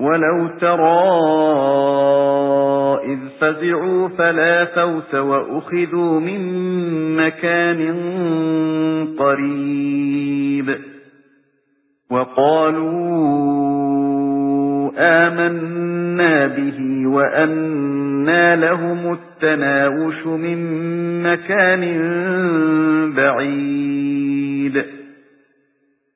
وَلَوْ تَرَى إِذْ فَزِعُوا فَلَا فَوْتَ وَأُخِذُوا مِنْ مَكَانٍ قَرِيبٍ وَقَالُوا آمَنَّا بِهِ وَأَنَّى لَهُمُ التَّنَاوُشُ مِنْ مَكَانٍ بَعِيدٍ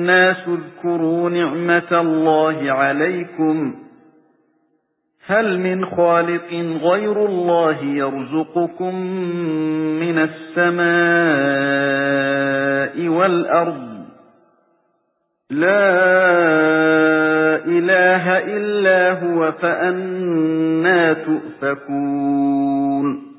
النَّاسُ اذْكُرُوا نِعْمَةَ اللَّهِ عَلَيْكُمْ. هَلْ مِنْ خَالِقٍ غَيْرُ اللَّهِ يَرْزُقُكُم مِّنَ السَّمَاءِ وَالْأَرْضِ؟ لَا إِلَٰهَ إِلَّا هُوَ فَأَنَّىٰ تُؤْفَكُونَ.